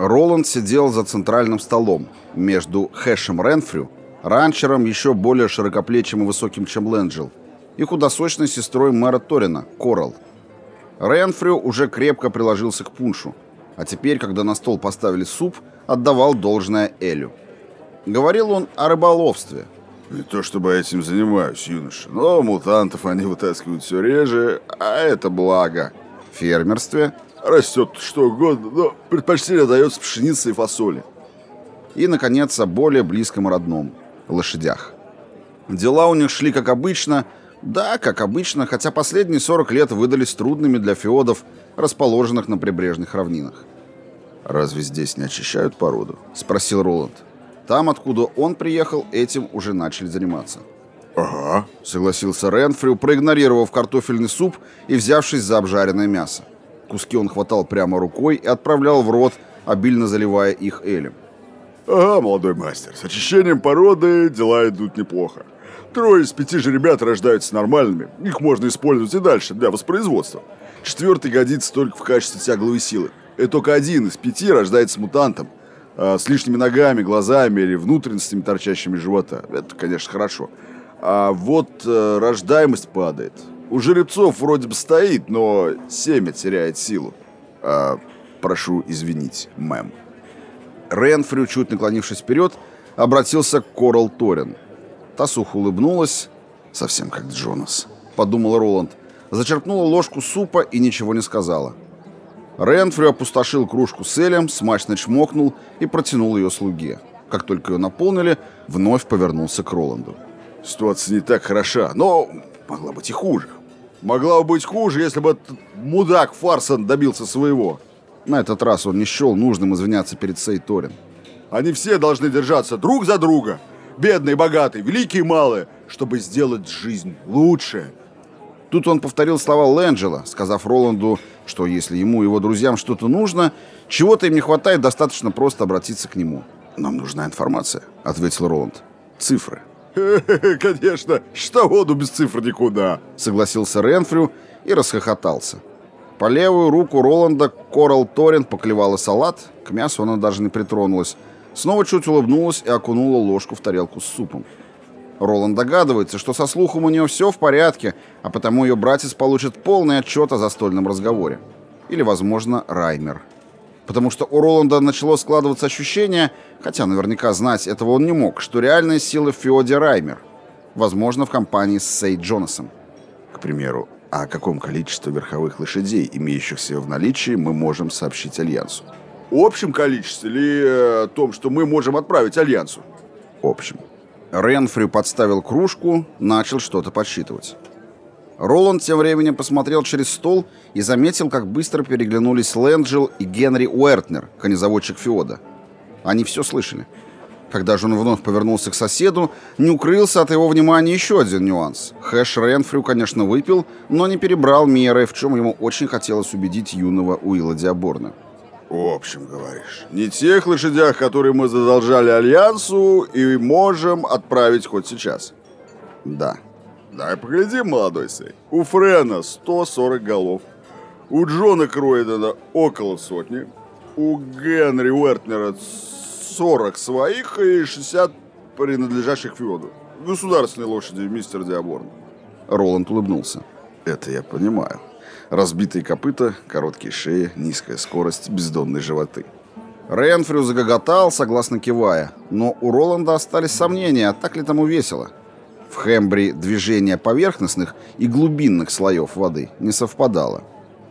Роланд сидел за центральным столом между Хэшем Ренфрю, ранчером еще более широкоплечим и высоким, чем Ленджел, и худосочной сестрой мэра Торина, Корал. Ренфрю уже крепко приложился к пуншу, а теперь, когда на стол поставили суп, отдавал должное Элю. Говорил он о рыболовстве. Не то чтобы я этим занимаюсь, юноша, но мутантов они вытаскивают все реже, а это благо. В фермерстве Растет что угодно, но предпочтение дается пшенице и фасоли. И, наконец, о более близком и родном – лошадях. Дела у них шли как обычно, да, как обычно, хотя последние 40 лет выдались трудными для феодов, расположенных на прибрежных равнинах. «Разве здесь не очищают породу?» – спросил Роланд. Там, откуда он приехал, этим уже начали заниматься. «Ага», — согласился Ренфрю, проигнорировав картофельный суп и взявшись за обжаренное мясо. Куски он хватал прямо рукой и отправлял в рот, обильно заливая их элем. «Ага, молодой мастер, с очищением породы дела идут неплохо. Трое из пяти же ребят рождаются нормальными, их можно использовать и дальше для воспроизводства. Четвертый годится только в качестве тягловой силы. И только один из пяти рождается мутантом, а с лишними ногами, глазами или внутренностями, торчащими живота. Это, конечно, хорошо. А вот э, рождаемость падает. У жеребцов вроде бы стоит, но семя теряет силу. А, прошу извинить, мэм. Ренфрю, чуть наклонившись вперед, обратился к Корал Торин. Та сухо улыбнулась, совсем как Джонас, подумал Роланд. Зачерпнула ложку супа и ничего не сказала. Ренфрю опустошил кружку с элем, смачно чмокнул и протянул ее слуге. Как только ее наполнили, вновь повернулся к Роланду. «Ситуация не так хороша, но могла быть и хуже. Могла бы быть хуже, если бы мудак Фарсон добился своего». На этот раз он не счел нужным извиняться перед Сейторин. «Они все должны держаться друг за друга, бедные, богатые, великие и малые, чтобы сделать жизнь лучше». Тут он повторил слова Лэнджела, сказав Роланду, что если ему и его друзьям что-то нужно, чего-то им не хватает, достаточно просто обратиться к нему. «Нам нужна информация», — ответил Роланд. «Цифры». «Конечно, что воду без цифр никуда», — согласился Ренфрю и расхохотался. По левую руку Роланда Корал Торин поклевала салат, к мясу она даже не притронулась, снова чуть улыбнулась и окунула ложку в тарелку с супом. Роланд догадывается, что со слухом у нее все в порядке, а потому ее братец получит полный отчет о застольном разговоре. Или, возможно, Раймер. Потому что у Роланда начало складываться ощущение, хотя наверняка знать этого он не мог, что реальная сила в Раймер. Возможно, в компании с Сей Джонасом. К примеру, о каком количестве верховых лошадей, имеющихся в наличии, мы можем сообщить Альянсу? Общем количестве или о э, том, что мы можем отправить Альянсу? Общем. Ренфрю подставил кружку, начал что-то подсчитывать. Роланд тем временем посмотрел через стол и заметил, как быстро переглянулись Лэнджел и Генри Уэртнер, конезаводчик Феода. Они все слышали. Когда же он вновь повернулся к соседу, не укрылся от его внимания еще один нюанс. Хэш Ренфрю, конечно, выпил, но не перебрал меры, в чем ему очень хотелось убедить юного Уилла Диаборна. В общем, говоришь, не тех лошадях, которые мы задолжали Альянсу и можем отправить хоть сейчас. Да. Дай поглядим, молодой сей. У Френа 140 голов. У Джона Кроидена около сотни. У Генри Уэртнера 40 своих и 60 принадлежащих Феоду. Государственные лошади, мистер Диаборн. Роланд улыбнулся. Это я понимаю. Разбитые копыта, короткие шеи, низкая скорость, бездонные животы. Ренфрю загоготал, согласно кивая, но у Роланда остались сомнения, так ли тому весело. В Хембри движение поверхностных и глубинных слоев воды не совпадало.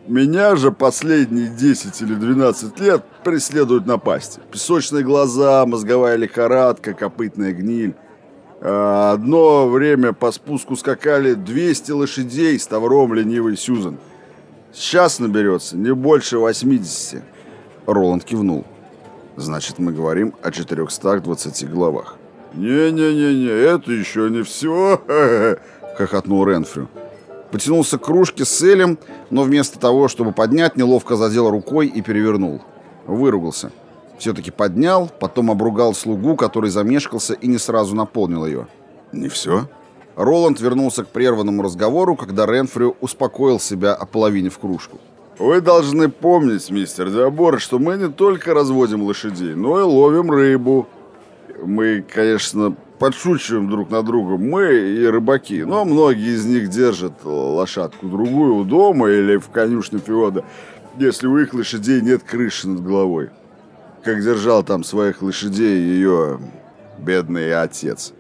Меня же последние 10 или 12 лет преследуют напасти. Песочные глаза, мозговая лихорадка, копытная гниль. А одно время по спуску скакали 200 лошадей с тавром ленивый Сюзан. Сейчас наберется не больше 80. Роланд кивнул. Значит, мы говорим о 420 главах. «Не-не-не-не, это еще не все!» — хохотнул Ренфрю. Потянулся к кружке с Элем, но вместо того, чтобы поднять, неловко задел рукой и перевернул. Выругался. Все-таки поднял, потом обругал слугу, который замешкался и не сразу наполнил ее. «Не все?» Роланд вернулся к прерванному разговору, когда Ренфрю успокоил себя о половине в кружку. Вы должны помнить, мистер Диабор, что мы не только разводим лошадей, но и ловим рыбу. Мы, конечно, подшучиваем друг на друга, мы и рыбаки, но многие из них держат лошадку другую у дома или в конюшне Феода, если у их лошадей нет крыши над головой. Как держал там своих лошадей ее бедный отец.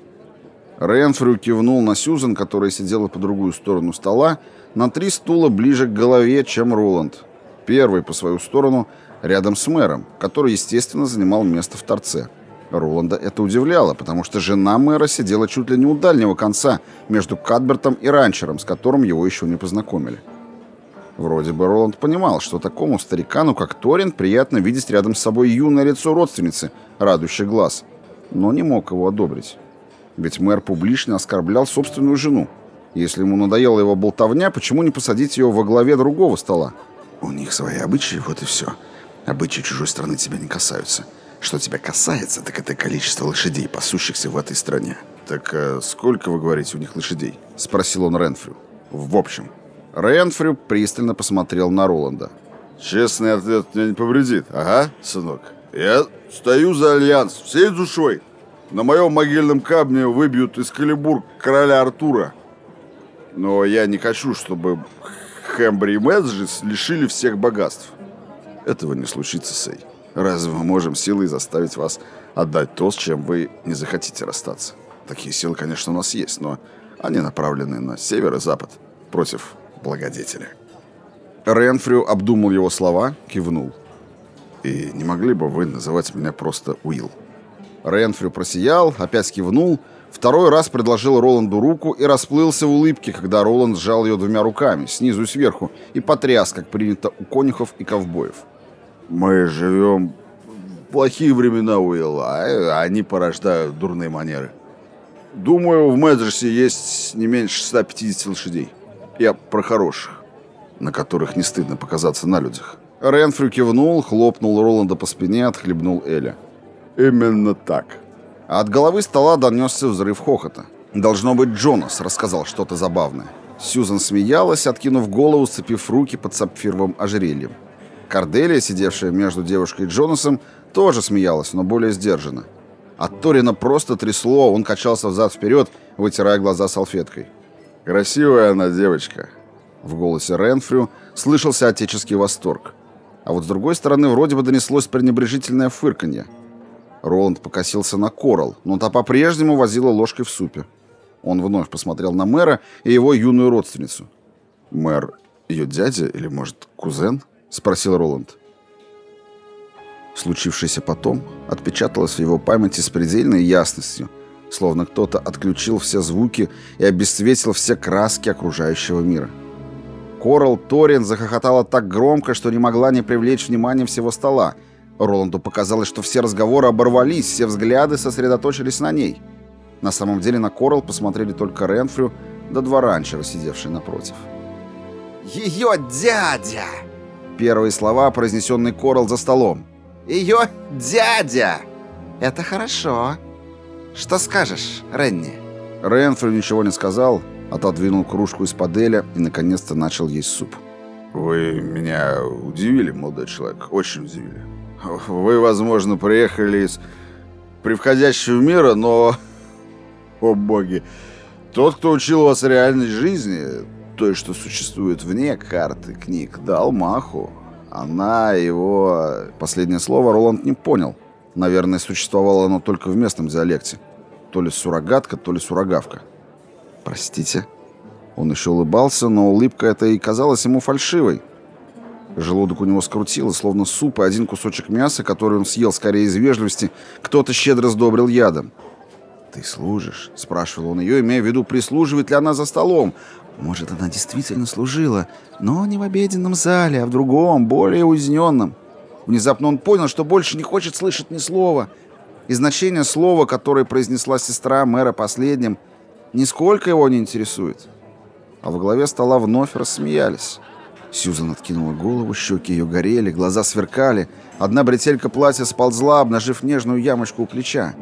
Ренфрю кивнул на Сьюзен, которая сидела по другую сторону стола, на три стула ближе к голове, чем Роланд. Первый по свою сторону, рядом с мэром, который, естественно, занимал место в торце. Роланда это удивляло, потому что жена мэра сидела чуть ли не у дальнего конца, между Кадбертом и ранчером, с которым его еще не познакомили. Вроде бы Роланд понимал, что такому старикану, как Торин, приятно видеть рядом с собой юное лицо родственницы, радующий глаз, но не мог его одобрить. Ведь мэр публично оскорблял собственную жену. Если ему надоела его болтовня, почему не посадить ее во главе другого стола? У них свои обычаи, вот и все. Обычаи чужой страны тебя не касаются. Что тебя касается, так это количество лошадей, пасущихся в этой стране. «Так а сколько, вы говорите, у них лошадей?» — спросил он Ренфрю. «В общем». Ренфрю пристально посмотрел на Роланда. «Честный ответ мне не повредит. Ага, сынок. Я стою за Альянс всей душой. На моем могильном камне выбьют Экскалибур короля Артура. Но я не хочу, чтобы Хэмбри и Мэджис лишили всех богатств. Этого не случится, Сей. Разве мы можем силой заставить вас отдать то, с чем вы не захотите расстаться? Такие силы, конечно, у нас есть, но они направлены на север и запад против благодетеля. Ренфрю обдумал его слова, кивнул. «И не могли бы вы называть меня просто Уилл?» Ренфрю просиял, опять кивнул, второй раз предложил Роланду руку и расплылся в улыбке, когда Роланд сжал ее двумя руками, снизу и сверху, и потряс, как принято у конюхов и ковбоев. Мы живем в плохие времена, Уилл, а они порождают дурные манеры. Думаю, в Мэджерсе есть не меньше 150 лошадей. Я про хороших, на которых не стыдно показаться на людях. Ренфрю кивнул, хлопнул Роланда по спине, отхлебнул Эля. Именно так. от головы стола донесся взрыв хохота. Должно быть, Джонас рассказал что-то забавное. Сьюзан смеялась, откинув голову, сцепив руки под сапфировым ожерельем. Корделия, сидевшая между девушкой и Джонасом, тоже смеялась, но более сдержанно. От Торина просто трясло, он качался взад-вперед, вытирая глаза салфеткой. «Красивая она девочка». В голосе Ренфрю слышался отеческий восторг. А вот с другой стороны вроде бы донеслось пренебрежительное фырканье. Роланд покосился на Корал, но та по-прежнему возила ложкой в супе. Он вновь посмотрел на мэра и его юную родственницу. «Мэр ее дядя или, может, кузен?» — спросил Роланд. Случившееся потом отпечаталось в его памяти с предельной ясностью, словно кто-то отключил все звуки и обесцветил все краски окружающего мира. Корал Торин захохотала так громко, что не могла не привлечь внимание всего стола. Роланду показалось, что все разговоры оборвались, все взгляды сосредоточились на ней. На самом деле на Корал посмотрели только Ренфрю да два ранчера, сидевшие напротив. «Ее дядя!» Первые слова, произнесенные Корал за столом. «Ее дядя!» «Это хорошо. Что скажешь, Ренни?» Ренфрю ничего не сказал, отодвинул кружку из-под Эля и, наконец-то, начал есть суп. «Вы меня удивили, молодой человек, очень удивили. Вы, возможно, приехали из превходящего мира, но... О боги! Тот, кто учил вас реальной жизни, той, что существует вне карты книг, дал маху. Она его... Последнее слово Роланд не понял. Наверное, существовало оно только в местном диалекте. То ли суррогатка, то ли суррогавка. «Простите». Он еще улыбался, но улыбка эта и казалась ему фальшивой. Желудок у него скрутило, словно суп и один кусочек мяса, который он съел скорее из вежливости, кто-то щедро сдобрил ядом. «Ты служишь?» — спрашивал он ее, имея в виду, прислуживает ли она за столом. Может, она действительно служила, но не в обеденном зале, а в другом, более уединенном. Внезапно он понял, что больше не хочет слышать ни слова. И значение слова, которое произнесла сестра мэра последним, нисколько его не интересует. А в голове стола вновь рассмеялись. Сьюзан откинула голову, щеки ее горели, глаза сверкали. Одна бретелька платья сползла, обнажив нежную ямочку у плеча.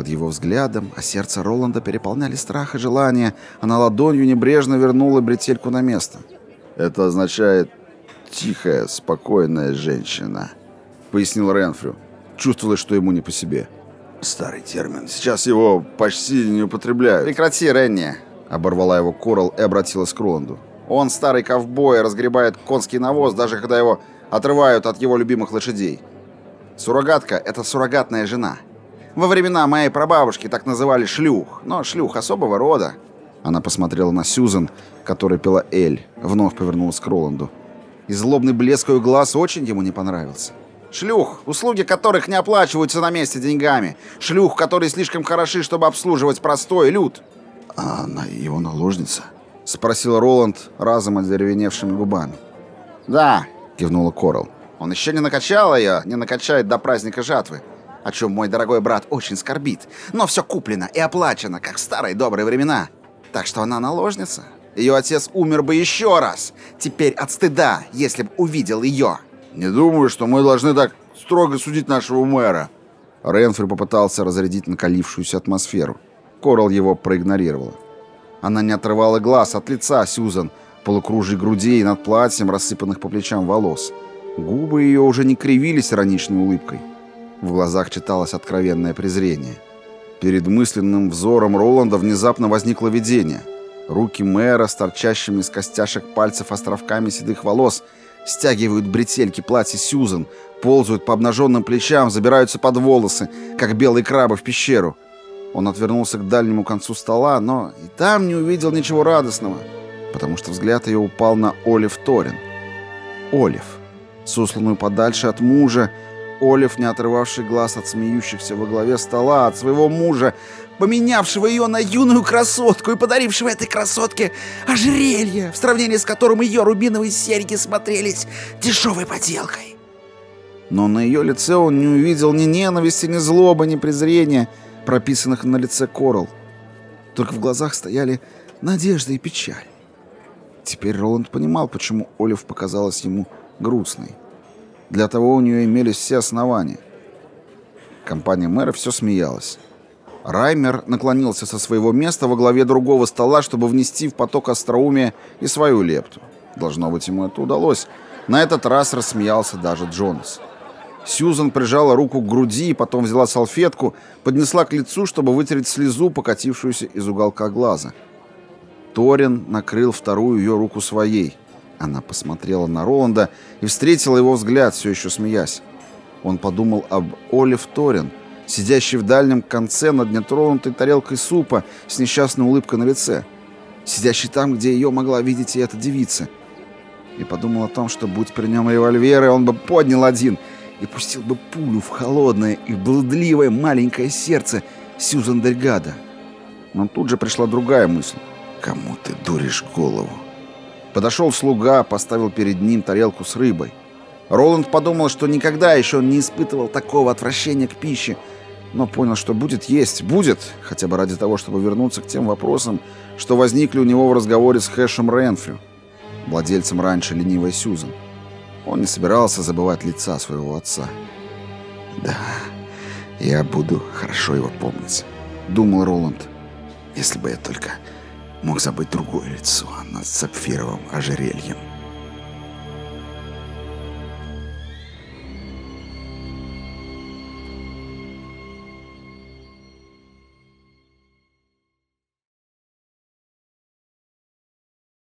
Под его взглядом, а сердце Роланда переполняли страх и желание. Она ладонью небрежно вернула бретельку на место. «Это означает тихая, спокойная женщина», — пояснил Ренфрю. Чувствовалось, что ему не по себе. «Старый термин. Сейчас его почти не употребляют». «Прекрати, Ренни!» — оборвала его Корал и обратилась к Роланду. «Он старый ковбой, разгребает конский навоз, даже когда его отрывают от его любимых лошадей. Суррогатка — это суррогатная жена. Во времена моей прабабушки так называли шлюх, но шлюх особого рода». Она посмотрела на Сьюзен, которая пила Эль, вновь повернулась к Роланду. И злобный блеск ее глаз очень ему не понравился. Шлюх, услуги которых не оплачиваются на месте деньгами. Шлюх, которые слишком хороши, чтобы обслуживать простой люд. «А она его наложница?» — спросил Роланд разом одеревеневшими губами. «Да», — кивнула Корал. «Он еще не накачал ее, не накачает до праздника жатвы, о чем мой дорогой брат очень скорбит. Но все куплено и оплачено, как в старые добрые времена. Так что она наложница. Ее отец умер бы еще раз, теперь от стыда, если бы увидел ее». «Не думаю, что мы должны так строго судить нашего мэра». Ренфри попытался разрядить накалившуюся атмосферу. Корал его проигнорировала. Она не отрывала глаз от лица Сьюзан, полукружий грудей над платьем, рассыпанных по плечам волос. Губы ее уже не кривились ироничной улыбкой. В глазах читалось откровенное презрение. Перед мысленным взором Роланда внезапно возникло видение. Руки мэра с торчащими из костяшек пальцев островками седых волос – стягивают бретельки платья Сьюзен, ползают по обнаженным плечам, забираются под волосы, как белые крабы в пещеру. Он отвернулся к дальнему концу стола, но и там не увидел ничего радостного, потому что взгляд ее упал на Олив Торин. Олив, сосланную подальше от мужа, Олив, не отрывавший глаз от смеющихся во главе стола, от своего мужа, поменявшего ее на юную красотку и подарившего этой красотке ожерелье, в сравнении с которым ее рубиновые серьги смотрелись дешевой поделкой. Но на ее лице он не увидел ни ненависти, ни злобы, ни презрения, прописанных на лице Корал. Только в глазах стояли надежда и печаль. Теперь Роланд понимал, почему Олив показалась ему грустной. Для того у нее имелись все основания. Компания мэра все смеялась. Раймер наклонился со своего места во главе другого стола, чтобы внести в поток остроумия и свою лепту. Должно быть, ему это удалось. На этот раз рассмеялся даже Джонас. Сьюзан прижала руку к груди, потом взяла салфетку, поднесла к лицу, чтобы вытереть слезу, покатившуюся из уголка глаза. Торин накрыл вторую ее руку своей. Она посмотрела на Роланда и встретила его взгляд, все еще смеясь. Он подумал об Олив Торин, сидящей в дальнем конце над нетронутой тарелкой супа с несчастной улыбкой на лице, сидящей там, где ее могла видеть и эта девица. И подумал о том, что будь при нем револьверы, он бы поднял один и пустил бы пулю в холодное и блудливое маленькое сердце Сьюзан Дельгада. Но тут же пришла другая мысль. «Кому ты дуришь голову?» Подошел слуга, поставил перед ним тарелку с рыбой. Роланд подумал, что никогда еще не испытывал такого отвращения к пище, но понял, что будет есть, будет, хотя бы ради того, чтобы вернуться к тем вопросам, что возникли у него в разговоре с Хэшем Ренфрю, владельцем раньше ленивой Сьюзан. Он не собирался забывать лица своего отца. «Да, я буду хорошо его помнить», — думал Роланд. «Если бы я только мог забыть другое лицо над сапфировым ожерельем».